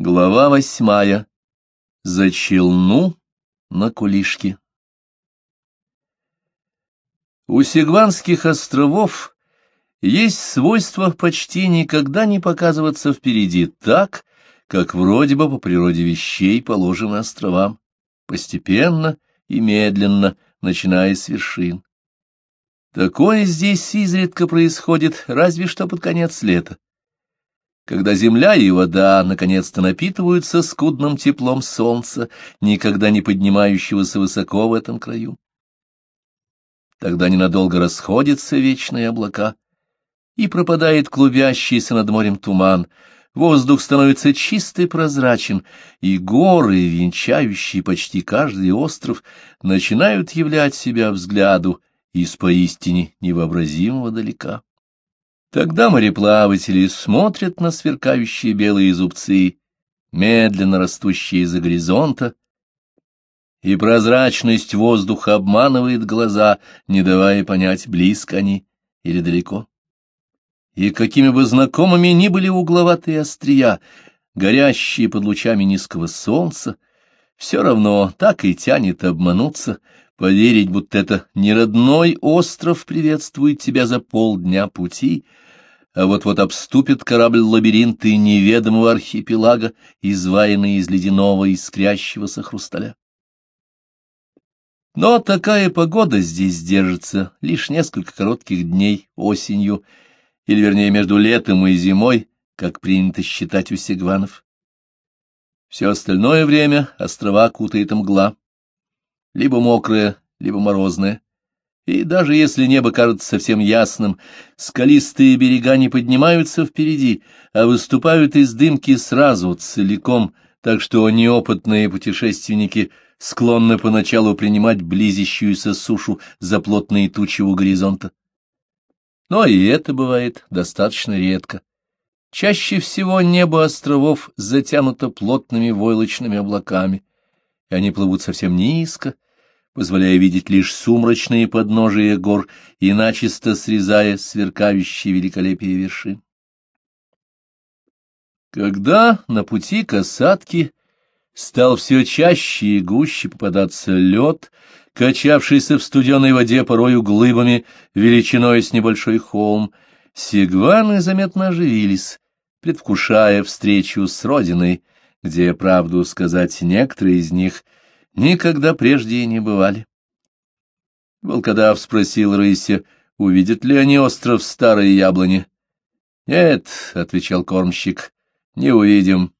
Глава восьмая. За челну на кулишке. У Сигванских островов есть свойство почти никогда не показываться впереди так, как вроде бы по природе вещей положено островам, постепенно и медленно, начиная с вершин. Такое здесь изредка происходит, разве что под конец лета когда земля и вода наконец-то напитываются скудным теплом солнца, никогда не поднимающегося высоко в этом краю. Тогда ненадолго расходятся вечные облака, и пропадает клубящийся над морем туман, воздух становится чистый прозрачен, и горы, венчающие почти каждый остров, начинают являть себя взгляду из поистине невообразимого далека. Тогда мореплаватели смотрят на сверкающие белые зубцы, медленно растущие из-за горизонта, и прозрачность воздуха обманывает глаза, не давая понять, близко они или далеко. И какими бы знакомыми ни были угловатые острия, горящие под лучами низкого солнца, все равно так и тянет обмануться, поверить, будто это не родной остров приветствует тебя за полдня пути, а вот-вот обступит корабль лабиринты неведомого архипелага, изваянные из ледяного искрящегося хрусталя. Но такая погода здесь держится лишь несколько коротких дней осенью, или, вернее, между летом и зимой, как принято считать у сигванов. Все остальное время острова кутает мгла, либо мокрая, либо морозная. И даже если небо кажется совсем ясным, скалистые берега не поднимаются впереди, а выступают из дымки сразу, целиком, так что неопытные путешественники склонны поначалу принимать близящуюся сушу за плотные тучи у горизонта. Но и это бывает достаточно редко. Чаще всего небо островов затянуто плотными войлочными облаками, и они плывут совсем низко, позволяя видеть лишь сумрачные подножия гор и начисто срезая сверкающие великолепие вершин. Когда на пути касатки стал все чаще и гуще попадаться лед, качавшийся в студеной воде порою глыбами величиной с небольшой холм, сигваны заметно оживились, предвкушая встречу с родиной, где, правду сказать, некоторые из них — никогда прежде не бывали. Волкодав спросил рыся, увидят ли они остров Старой Яблони. — Нет, — отвечал кормщик, — не увидим.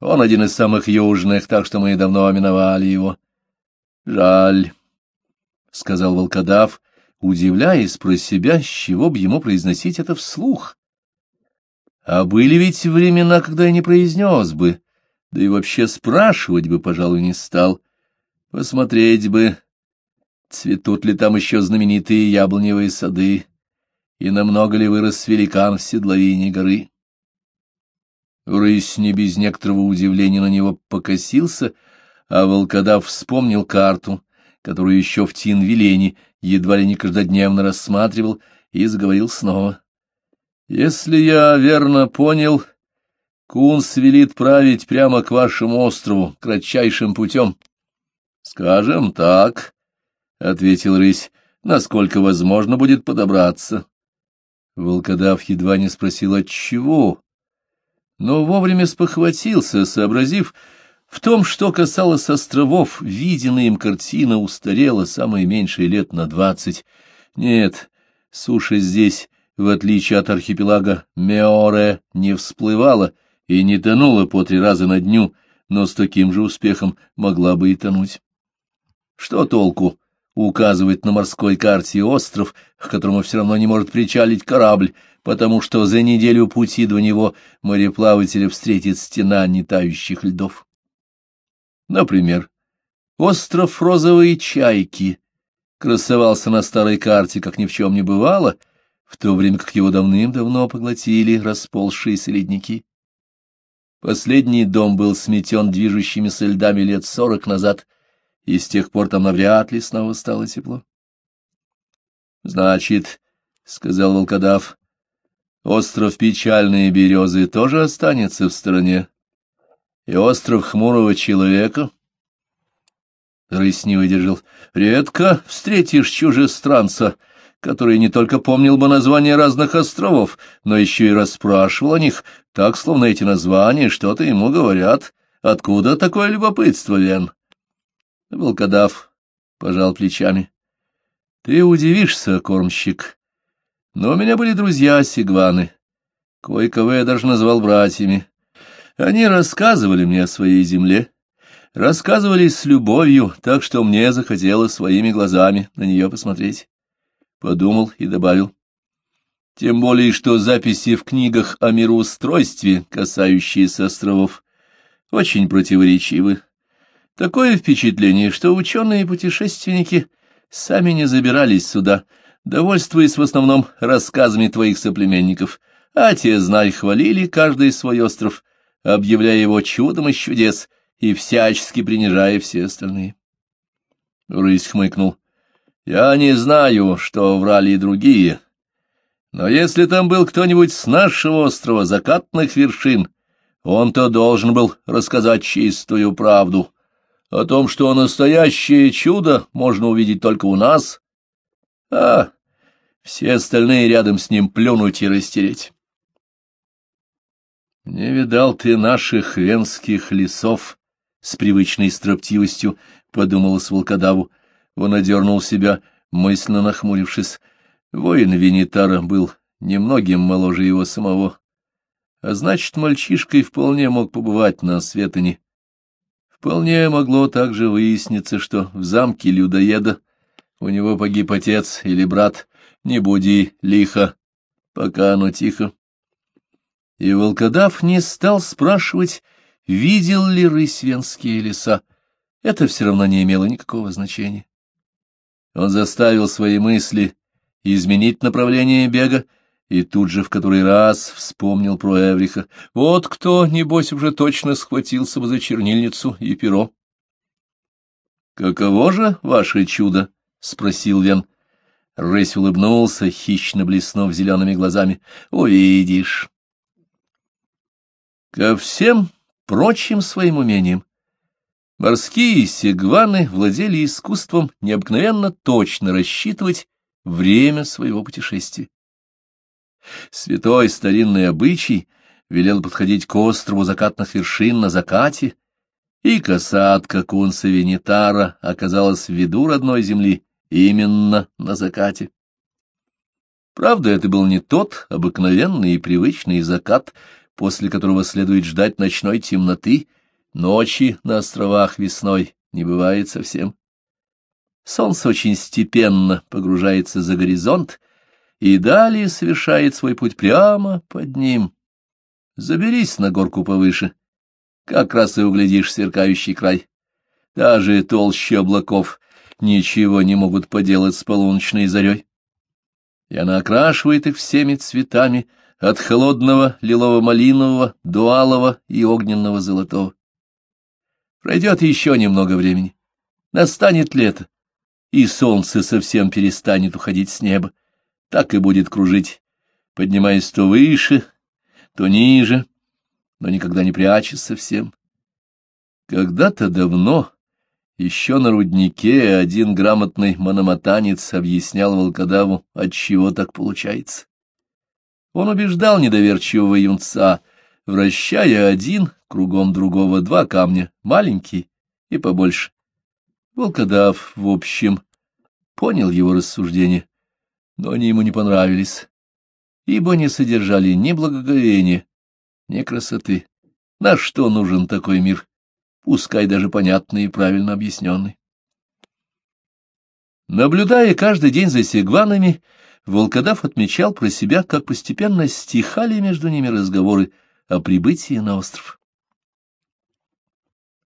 Он один из самых южных, так что мы давно миновали его. — Жаль, — сказал волкодав, удивляясь про себя, с чего бы ему произносить это вслух. А были ведь времена, когда я не произнес бы, да и вообще спрашивать бы, пожалуй, не стал. Посмотреть бы, цветут ли там еще знаменитые яблоневые сады, и намного ли вырос великан в седловине горы. Рысь не без некоторого удивления на него покосился, а волкодав вспомнил карту, которую еще в Тинвилене едва ли не каждодневно рассматривал, и заговорил снова. — Если я верно понял, Кунс велит править прямо к вашему острову, кратчайшим путем. — Скажем так, — ответил рысь, — насколько возможно будет подобраться. Волкодав едва не спросил, отчего, но вовремя спохватился, сообразив, в том, что касалось островов, виденная им картина устарела самое меньшее лет на двадцать. Нет, суша здесь, в отличие от архипелага Меоре, не всплывала и не тонула по три раза на дню, но с таким же успехом могла бы и тонуть. Что толку указывать на морской карте остров, к которому все равно не может причалить корабль, потому что за неделю пути до него мореплавателя встретит стена нетающих льдов? Например, остров Розовые Чайки красовался на старой карте, как ни в чем не бывало, в то время как его давным-давно поглотили расползшиеся ледники. Последний дом был сметен движущимися льдами лет сорок назад — и с тех пор там навряд ли снова стало тепло. — Значит, — сказал волкодав, — остров Печальные Березы тоже останется в стороне. И остров хмурого человека? Рысь не выдержал. Редко встретишь чужестранца, который не только помнил бы названия разных островов, но еще и расспрашивал о них, так, словно эти названия что-то ему говорят. Откуда такое любопытство, Вен? Волкодав пожал плечами. — Ты удивишься, кормщик, но у меня были друзья-сигваны. Кое-кого я даже назвал братьями. Они рассказывали мне о своей земле, рассказывали с любовью, так что мне захотелось своими глазами на нее посмотреть. Подумал и добавил. Тем более, что записи в книгах о мироустройстве, касающиеся островов, очень противоречивы. Такое впечатление, что ученые-путешественники сами не забирались сюда, довольствуясь в основном рассказами твоих соплеменников, а те, знай, хвалили каждый свой остров, объявляя его чудом из чудес и всячески принижая все остальные. Рысь хмыкнул. Я не знаю, что врали и другие, но если там был кто-нибудь с нашего острова закатных вершин, он-то должен был рассказать чистую правду. О том, что настоящее чудо можно увидеть только у нас, а все остальные рядом с ним плюнуть и растереть. Не видал ты наших венских лесов, — с привычной строптивостью подумалось волкодаву. Он одернул себя, мысленно нахмурившись. Воин Венитара был немногим моложе его самого, а значит, мальчишкой вполне мог побывать на Светоне. Вполне могло также выясниться, что в замке людоеда у него погиб отец или брат. Не буди лихо, пока оно тихо. И волкодав не стал спрашивать, видел ли рысь венские леса. Это все равно не имело никакого значения. Он заставил свои мысли изменить направление бега и тут же в который раз вспомнил про Эвриха. Вот кто, небось, уже точно схватился бы за чернильницу и перо. — Каково же ваше чудо? — спросил Вен. Рысь улыбнулся, хищно блеснув зелеными глазами. — Увидишь. Ко всем прочим своим умениям морские сигваны владели искусством необыкновенно точно рассчитывать время своего путешествия. Святой старинный обычай велел подходить к острову закатных вершин на закате, и касатка кунса Венитара оказалась в виду родной земли именно на закате. Правда, это был не тот обыкновенный и привычный закат, после которого следует ждать ночной темноты, ночи на островах весной не бывает совсем. Солнце очень степенно погружается за горизонт, и далее совершает свой путь прямо под ним. Заберись на горку повыше, как раз и углядишь сверкающий край. Даже толще облаков ничего не могут поделать с полуночной зарей. И она окрашивает их всеми цветами, от холодного лилово-малинового до алого и огненного золотого. Пройдет еще немного времени. Настанет лето, и солнце совсем перестанет уходить с неба так и будет кружить, поднимаясь то выше, то ниже, но никогда не прячась совсем. Когда-то давно, еще на руднике, один грамотный мономатанец объяснял волкодаву, отчего так получается. Он убеждал недоверчивого юнца, вращая один кругом другого два камня, маленький и побольше. Волкодав, в общем, понял его рассуждение но они ему не понравились, ибо не содержали ни благоговения, ни красоты. На что нужен такой мир, пускай даже понятный и правильно объясненный? Наблюдая каждый день за сигванами, Волкодав отмечал про себя, как постепенно стихали между ними разговоры о прибытии на остров.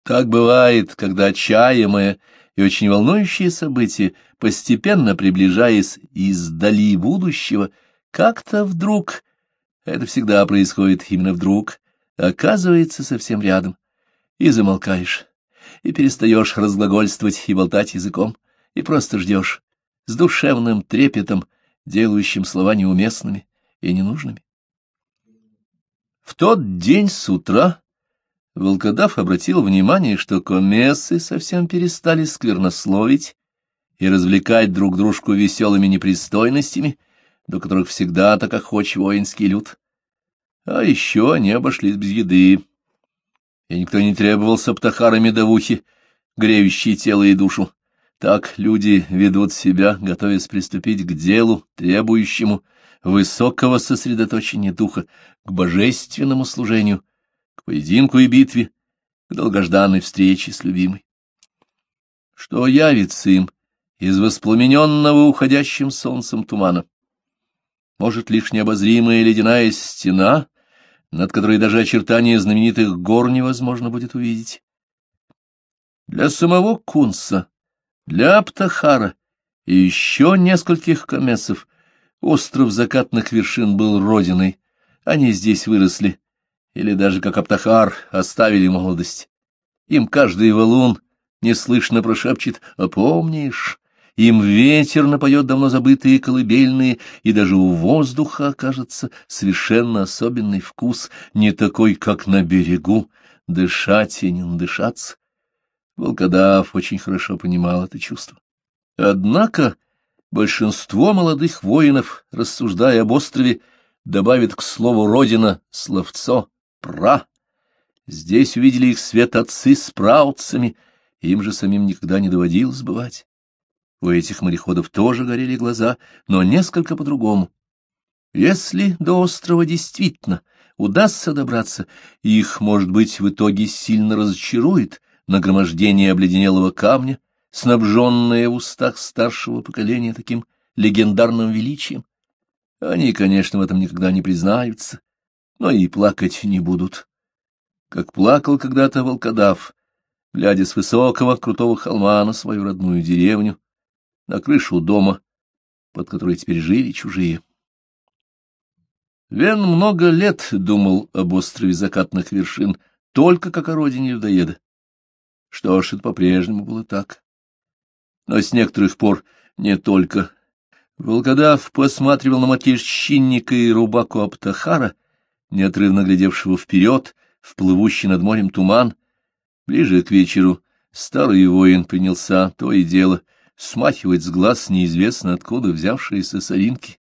Так бывает, когда отчаянное и очень волнующие события, постепенно приближаясь издали будущего, как-то вдруг, это всегда происходит именно вдруг, оказывается совсем рядом, и замолкаешь, и перестаешь разглагольствовать и болтать языком, и просто ждешь, с душевным трепетом, делающим слова неуместными и ненужными. В тот день с утра Волкодав обратил внимание, что комесы совсем перестали сквернословить и развлекать друг дружку веселыми непристойностями, до которых всегда так охоч воинский люд. А еще они обошлись без еды, и никто не требовал саптахара медовухи, греющей тело и душу. Так люди ведут себя, готовясь приступить к делу, требующему высокого сосредоточения духа, к божественному служению, к поединку и битве, к долгожданной встрече с любимой. Что явится им из воспламененного уходящим солнцем тумана? Может, лишь необозримая ледяная стена, над которой даже очертания знаменитых гор невозможно будет увидеть? Для самого Кунса, для Аптахара и еще нескольких комесов остров закатных вершин был родиной, они здесь выросли, или даже, как Аптахар, оставили молодость. Им каждый валун неслышно прошепчет «Опомнишь?» Им ветер напоет давно забытые колыбельные, и даже у воздуха окажется совершенно особенный вкус, не такой, как на берегу, дышать и не надышаться. Волкодав очень хорошо понимал это чувство. Однако большинство молодых воинов, рассуждая об острове, добавит к слову «родина» словцо «пра». Здесь увидели их свет отцы с праутцами, им же самим никогда не доводилось бывать. У этих мореходов тоже горели глаза, но несколько по-другому. Если до острова действительно удастся добраться, их, может быть, в итоге сильно разочарует нагромождение обледенелого камня, снабженное в устах старшего поколения таким легендарным величием. Они, конечно, в этом никогда не признаются, но и плакать не будут. Как плакал когда-то волкодав, глядя с высокого крутого холма на свою родную деревню, на крышу дома, под которой теперь жили чужие. Вен много лет думал об острове закатных вершин, только как о родине людоеда. Что ж, это по-прежнему было так. Но с некоторых пор не только Волкодав посматривал на морщинника и рубаку Аптахара, неотрывно глядевшего вперед, в плывущий над морем туман. Ближе к вечеру старый воин принялся то и дело смахивать с глаз неизвестно откуда взявшиеся соринки,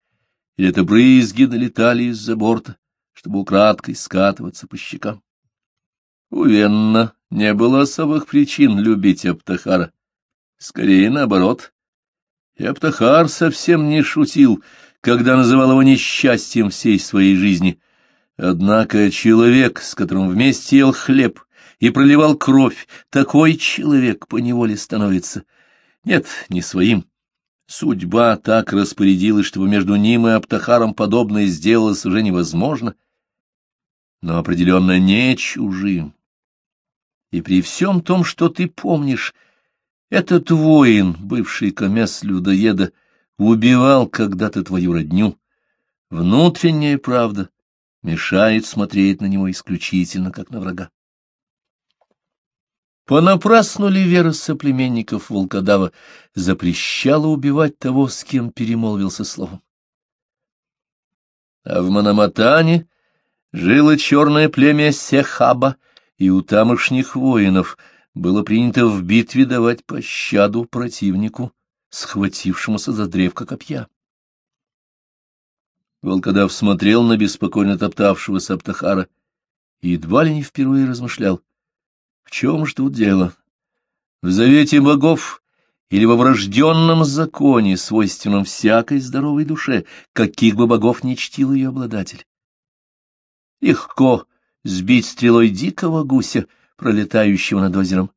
или это брызги долетали из-за борта, чтобы украдкой скатываться по щекам. У Венна не было особых причин любить Аптахара. Скорее, наоборот, и Аптахар совсем не шутил, когда называл его несчастьем всей своей жизни. Однако человек, с которым вместе ел хлеб и проливал кровь, такой человек поневоле становится. Нет, не своим. Судьба так распорядилась, чтобы между ним и Аптахаром подобное сделалось уже невозможно, но определенно не чужим. И при всем том, что ты помнишь, этот воин, бывший комес людоеда, убивал когда-то твою родню. Внутренняя правда мешает смотреть на него исключительно как на врага. Понапрасну ли вера соплеменников волкодава запрещала убивать того, с кем перемолвился словом? А в Мономатане жило черное племя Сехаба, и у тамошних воинов — было принято в битве давать пощаду противнику, схватившемуся за древко копья. Волкодав смотрел на беспокойно топтавшегося Аптахара и едва ли не впервые размышлял. В чем ж тут дело? В завете богов или во врожденном законе, свойственном всякой здоровой душе, каких бы богов не чтил ее обладатель? Легко сбить стрелой дикого гуся, пролетающего над озером.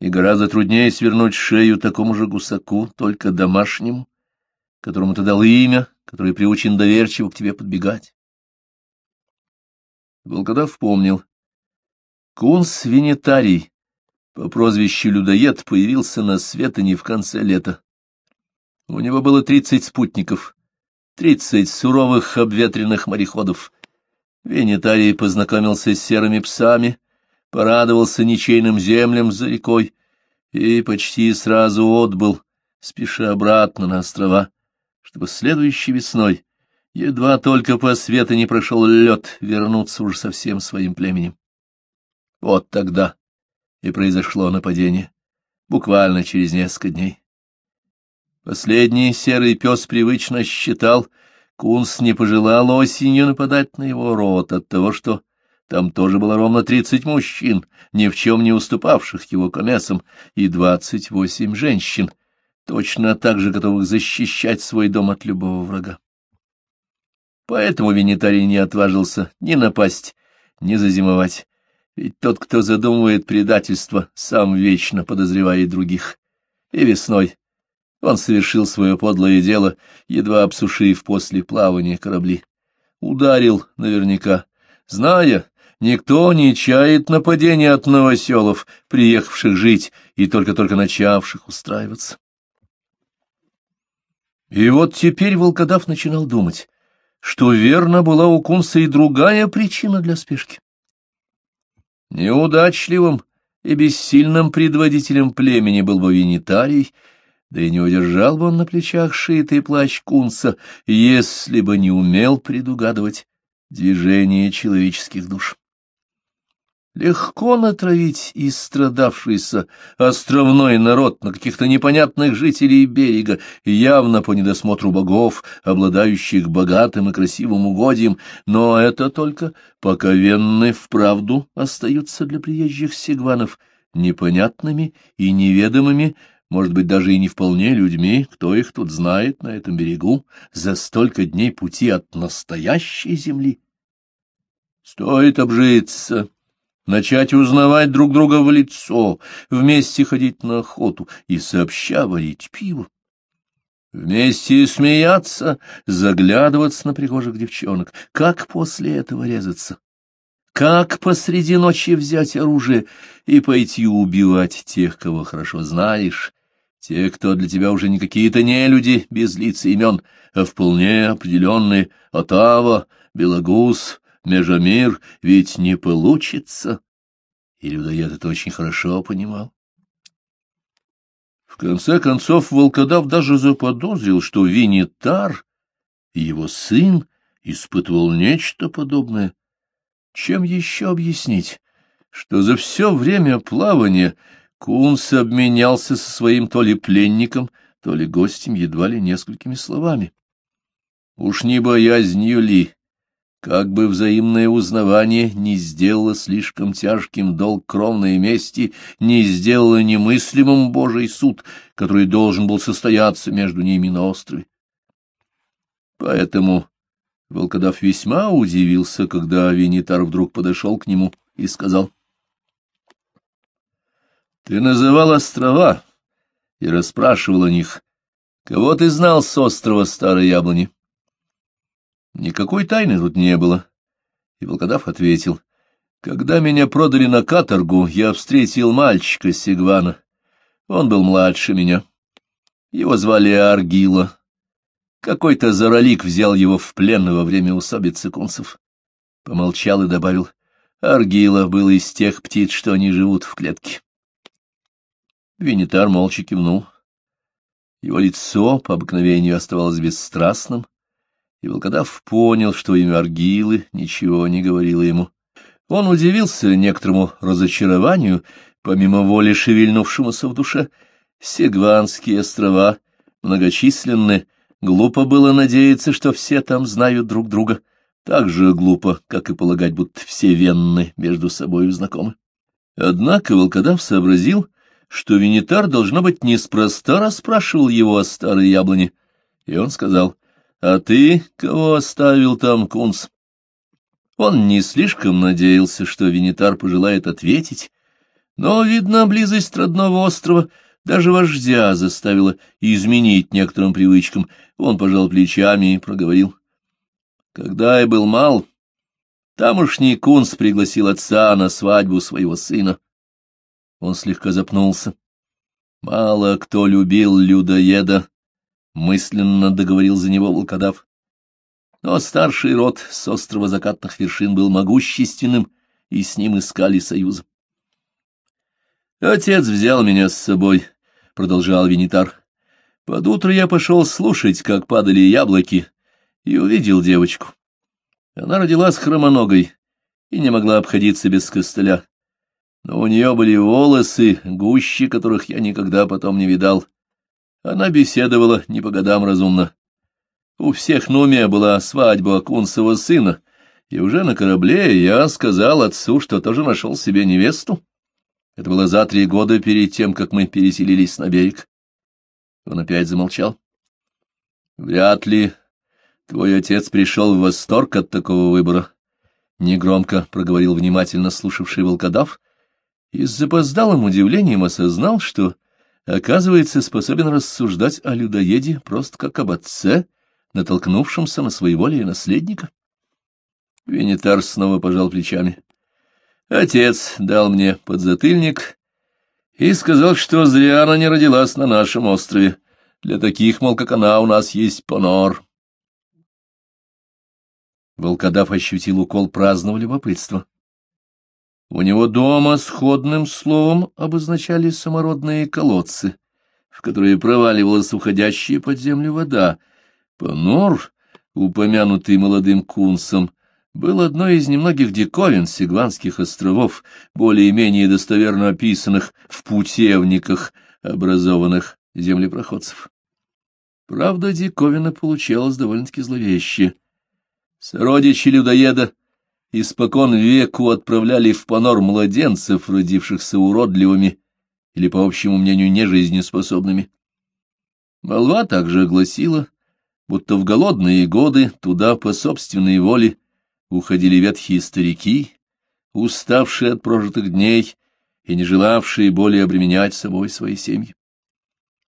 И гораздо труднее свернуть шею такому же гусаку, только домашнему, которому ты дал имя, который приучен доверчиво к тебе подбегать. Волкодав помнил. Кунс Венетарий по прозвищу Людоед появился на Светоне в конце лета. У него было тридцать спутников, тридцать суровых обветренных мореходов. Венетарий познакомился с серыми псами, порадовался ничейным землям за рекой и почти сразу отбыл, спеша обратно на острова, чтобы следующей весной, едва только по свету не прошел лед, вернуться уже со всем своим племенем. Вот тогда и произошло нападение, буквально через несколько дней. Последний серый пес привычно считал, Кунс не пожелал осенью нападать на его рот от того, что там тоже было ровно тридцать мужчин, ни в чем не уступавших его комесам, и двадцать восемь женщин, точно так же готовых защищать свой дом от любого врага. Поэтому Венитарий не отважился ни напасть, ни зазимовать, ведь тот, кто задумывает предательство, сам вечно подозревает других. И весной он совершил свое подлое дело, едва обсушив после плавания корабли. Ударил наверняка, зная, никто не чает нападения от новоселов, приехавших жить и только-только начавших устраиваться. И вот теперь волкодав начинал думать, что верно была у Кунса и другая причина для спешки. Неудачливым и бессильным предводителем племени был бы Винитарий, да и не удержал бы он на плечах шитый плащ Кунса, если бы не умел предугадывать движение человеческих душ. Легко натравить истрадавшийся островной народ на каких-то непонятных жителей берега, явно по недосмотру богов, обладающих богатым и красивым угодьем, но это только пока венны вправду остаются для приезжих сигванов непонятными и неведомыми, может быть, даже и не вполне людьми, кто их тут знает на этом берегу, за столько дней пути от настоящей земли. Стоит обжиться начать узнавать друг друга в лицо, вместе ходить на охоту и сообща варить пиво. Вместе смеяться, заглядываться на прихожих девчонок. Как после этого резаться? Как посреди ночи взять оружие и пойти убивать тех, кого хорошо знаешь, те, кто для тебя уже не какие-то не люди без лиц и имен, а вполне определенные Отава, Белогус, Межамир, ведь не получится. И людоед это очень хорошо понимал. В конце концов, волкодав даже заподозрил, что Винитар его сын испытывал нечто подобное. Чем еще объяснить, что за все время плавания Кунс обменялся со своим то ли пленником, то ли гостем едва ли несколькими словами. Уж не боязнью ли, как бы взаимное узнавание не сделало слишком тяжким долг кровной мести, не сделало немыслимым Божий суд, который должен был состояться между ними на острове. Поэтому волкодав весьма удивился, когда Венитар вдруг подошел к нему и сказал, — Ты называл острова и расспрашивал о них. Кого ты знал с острова Старой Яблони? — Никакой тайны тут не было. И волкодав ответил, когда меня продали на каторгу, я встретил мальчика Сигвана. Он был младше меня. Его звали Аргила. Какой-то заролик взял его в плен во время усобицы кунцев. Помолчал и добавил, Аргила был из тех птиц, что они живут в клетке. Винитар молча кивнул. Его лицо по обыкновению оставалось бесстрастным, и волкодав понял, что имя Аргилы ничего не говорило ему. Он удивился некоторому разочарованию, помимо воли шевельнувшемуся в душе. Сегванские острова многочисленны, глупо было надеяться, что все там знают друг друга. Так же глупо, как и полагать, будто все венны между собой знакомы. Однако волкодав сообразил, что Венитар, должно быть, неспроста расспрашивал его о старой яблоне, и он сказал, а ты кого оставил там, Кунц? Он не слишком надеялся, что Винитар пожелает ответить, но, видно, близость родного острова даже вождя заставила изменить некоторым привычкам. Он пожал плечами и проговорил. Когда я был мал, тамошний Кунц пригласил отца на свадьбу своего сына. Он слегка запнулся. Мало кто любил людоеда, — мысленно договорил за него волкодав. Но старший род с острова закатных вершин был могущественным, и с ним искали союза. «Отец взял меня с собой», — продолжал Винитар. «Под утро я пошел слушать, как падали яблоки, и увидел девочку. Она родилась хромоногой и не могла обходиться без костыля. но у нее были волосы, гущи которых я никогда потом не видал. Она беседовала не по годам разумно. У всех уме была свадьба Акунцева сына, и уже на корабле я сказал отцу, что тоже нашел себе невесту. Это было за три года перед тем, как мы переселились на берег. Он опять замолчал. Вряд ли твой отец пришел в восторг от такого выбора. Негромко проговорил внимательно слушавший волкодав и с запоздалым удивлением осознал, что, оказывается, способен рассуждать о людоеде просто как об отце, натолкнувшемся на своеволие наследника. Венитар снова пожал плечами. Отец дал мне подзатыльник и сказал, что зря она не родилась на нашем острове. Для таких, мол, как она, у нас есть понор. Волкодав ощутил укол праздного любопытства. У него дома сходным словом обозначали самородные колодцы, в которые проваливалась уходящая под землю вода. Понор, упомянутый молодым кунсом, был одной из немногих диковин Сигванских островов, более-менее достоверно описанных в путевниках, образованных землепроходцев. Правда, диковина получалась довольно-таки зловеще. Сородичи людоеда испокон веку отправляли в понор младенцев, родившихся уродливыми или, по общему мнению, нежизнеспособными. Молва также огласила, будто в голодные годы туда по собственной воле уходили ветхие старики, уставшие от прожитых дней и не желавшие более обременять собой свои семьи.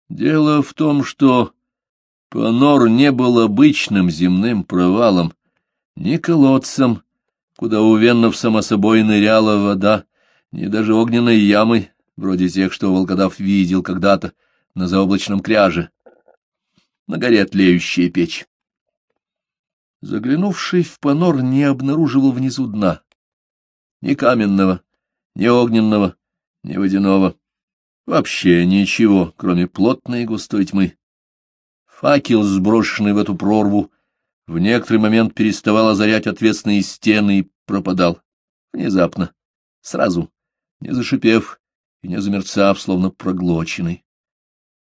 Дело в том, что Понор не был обычным земным провалом, ни колодцем, куда у веннов само собой ныряла вода, ни даже огненной ямой, вроде тех, что волкодав видел когда-то на заоблачном кряже. На горе тлеющая печь. Заглянувший в понор не обнаруживал внизу дна. Ни каменного, ни огненного, ни водяного. Вообще ничего, кроме плотной густой тьмы. Факел, сброшенный в эту прорву, в некоторый момент переставал озарять ответственные стены и пропадал. Внезапно, сразу, не зашипев и не замерцав, словно проглоченный.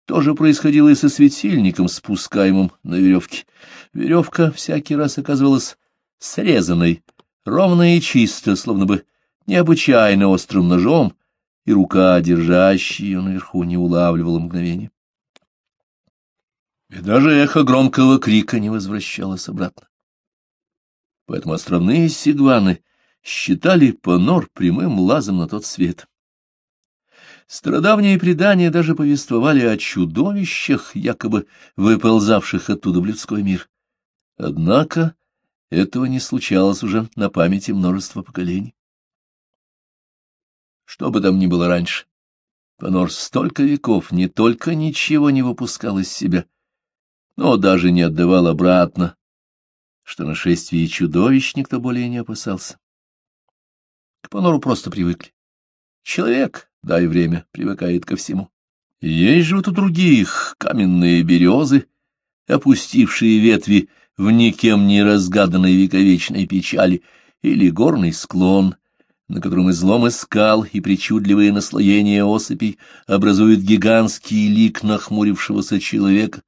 То же происходило и со светильником, спускаемым на веревке. Веревка всякий раз оказывалась срезанной, ровно и чисто, словно бы необычайно острым ножом, и рука, держащая ее наверху, не улавливала мгновение и даже эхо громкого крика не возвращалось обратно. Поэтому островные сигваны считали понор прямым лазом на тот свет. Страдавние предания даже повествовали о чудовищах, якобы выползавших оттуда в людской мир. Однако этого не случалось уже на памяти множества поколений. Что бы там ни было раньше, Понор столько веков не только ничего не выпускал из себя — но даже не отдавал обратно, что нашествие чудовищ никто более не опасался. К понору просто привыкли. Человек, дай время, привыкает ко всему. Есть же вот у других каменные березы, опустившие ветви в никем не разгаданной вековечной печали, или горный склон, на котором изломы скал и причудливые наслоения осыпей образуют гигантский лик нахмурившегося человека,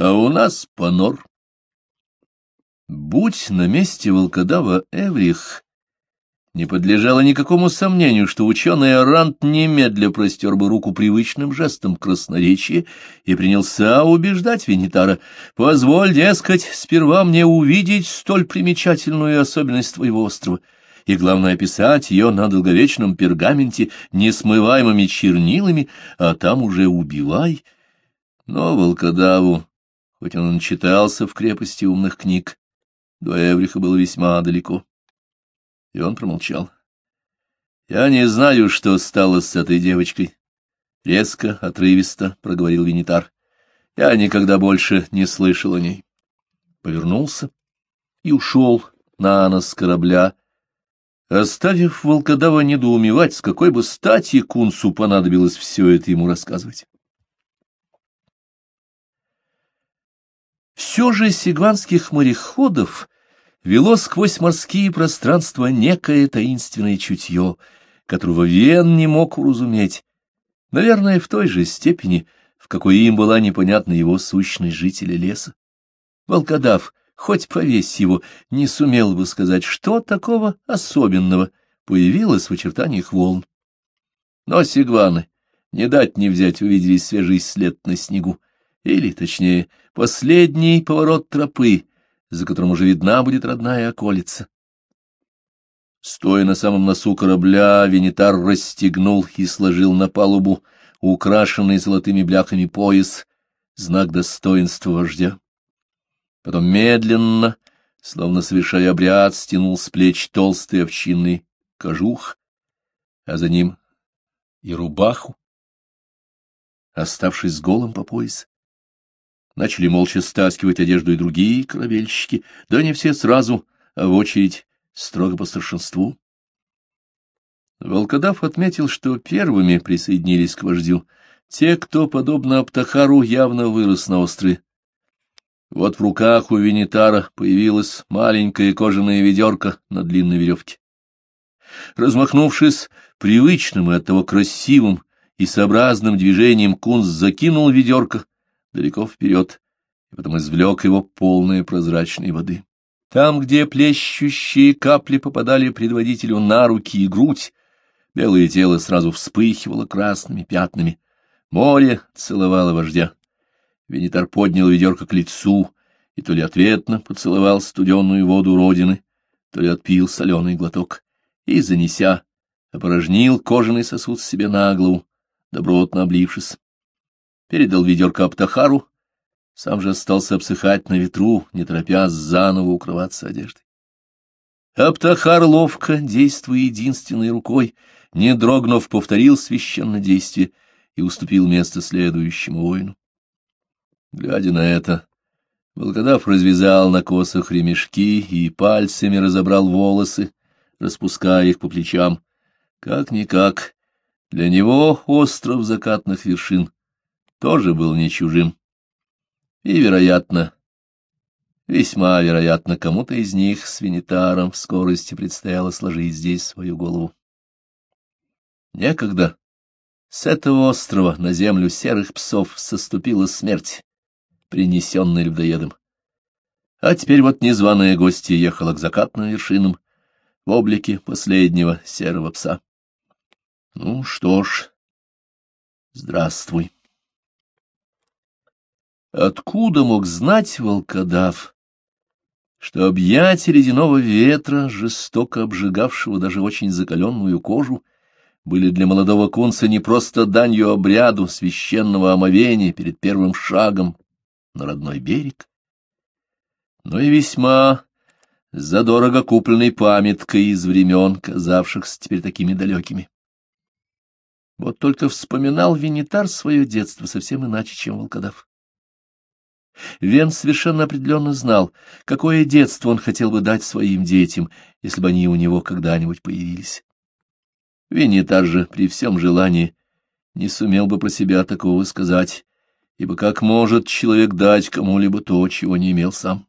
а у нас понор. Будь на месте волкодава Эврих, не подлежало никакому сомнению, что ученый Арант немедля простер бы руку привычным жестом красноречия и принялся убеждать Венитара. «Позволь, дескать, сперва мне увидеть столь примечательную особенность твоего острова» и, главное, описать ее на долговечном пергаменте несмываемыми чернилами, а там уже убивай. Но волкодаву хоть он и читался в крепости умных книг, до Эвриха было весьма далеко. И он промолчал. «Я не знаю, что стало с этой девочкой», — резко, отрывисто проговорил Винитар. «Я никогда больше не слышал о ней». Повернулся и ушел на нос корабля, оставив волкодава недоумевать, с какой бы стати Кунсу понадобилось все это ему рассказывать. Все же сигванских мореходов вело сквозь морские пространства некое таинственное чутье, которого Вен не мог уразуметь, наверное, в той же степени, в какой им была непонятна его сущность жителя леса. Волкодав, хоть повесь его, не сумел бы сказать, что такого особенного появилось в очертаниях волн. Но сигваны, не дать не взять, увидели свежий след на снегу, или, точнее, последний поворот тропы, за которым уже видна будет родная околица. Стоя на самом носу корабля, Венитар расстегнул и сложил на палубу украшенный золотыми бляхами пояс, знак достоинства вождя. Потом медленно, словно совершая обряд, стянул с плеч толстый овчинный кожух, а за ним и рубаху, оставшись голым по пояс. Начали молча стаскивать одежду и другие корабельщики, да не все сразу, а в очередь строго по старшинству. Волкодав отметил, что первыми присоединились к вождю те, кто, подобно Аптахару, явно вырос на острове. Вот в руках у Венитара появилась маленькая кожаная ведерко на длинной веревке. Размахнувшись привычным и оттого красивым и сообразным движением, Кунс закинул ведерко далеко вперед, и потом извлек его полные прозрачной воды. Там, где плещущие капли попадали предводителю на руки и грудь, белое тело сразу вспыхивало красными пятнами. Море целовало вождя. Венитар поднял ведерко к лицу и то ли ответно поцеловал студенную воду родины, то ли отпил соленый глоток и, занеся, опорожнил кожаный сосуд себе на голову, добротно облившись передал ведерко Аптахару, сам же остался обсыхать на ветру, не торопясь заново укрываться одеждой. Аптахар ловко, действуя единственной рукой, не дрогнув, повторил священное действие и уступил место следующему воину. Глядя на это, Волкодав развязал на косах ремешки и пальцами разобрал волосы, распуская их по плечам. Как-никак, для него остров закатных вершин тоже был не чужим. И, вероятно, весьма вероятно, кому-то из них с Венитаром в скорости предстояло сложить здесь свою голову. Некогда с этого острова на землю серых псов соступила смерть, принесенная людоедом. А теперь вот незваная гостья ехала к закатным вершинам в облике последнего серого пса. Ну что ж, здравствуй. Откуда мог знать волкодав, что объятия ледяного ветра, жестоко обжигавшего даже очень закаленную кожу, были для молодого кунца не просто данью обряду священного омовения перед первым шагом на родной берег, но и весьма задорого купленной памяткой из времен, казавшихся теперь такими далекими. Вот только вспоминал Венитар свое детство совсем иначе, чем волкодав. Вен совершенно определенно знал, какое детство он хотел бы дать своим детям, если бы они у него когда-нибудь появились. Венитар же при всем желании не сумел бы про себя такого сказать, ибо как может человек дать кому-либо то, чего не имел сам?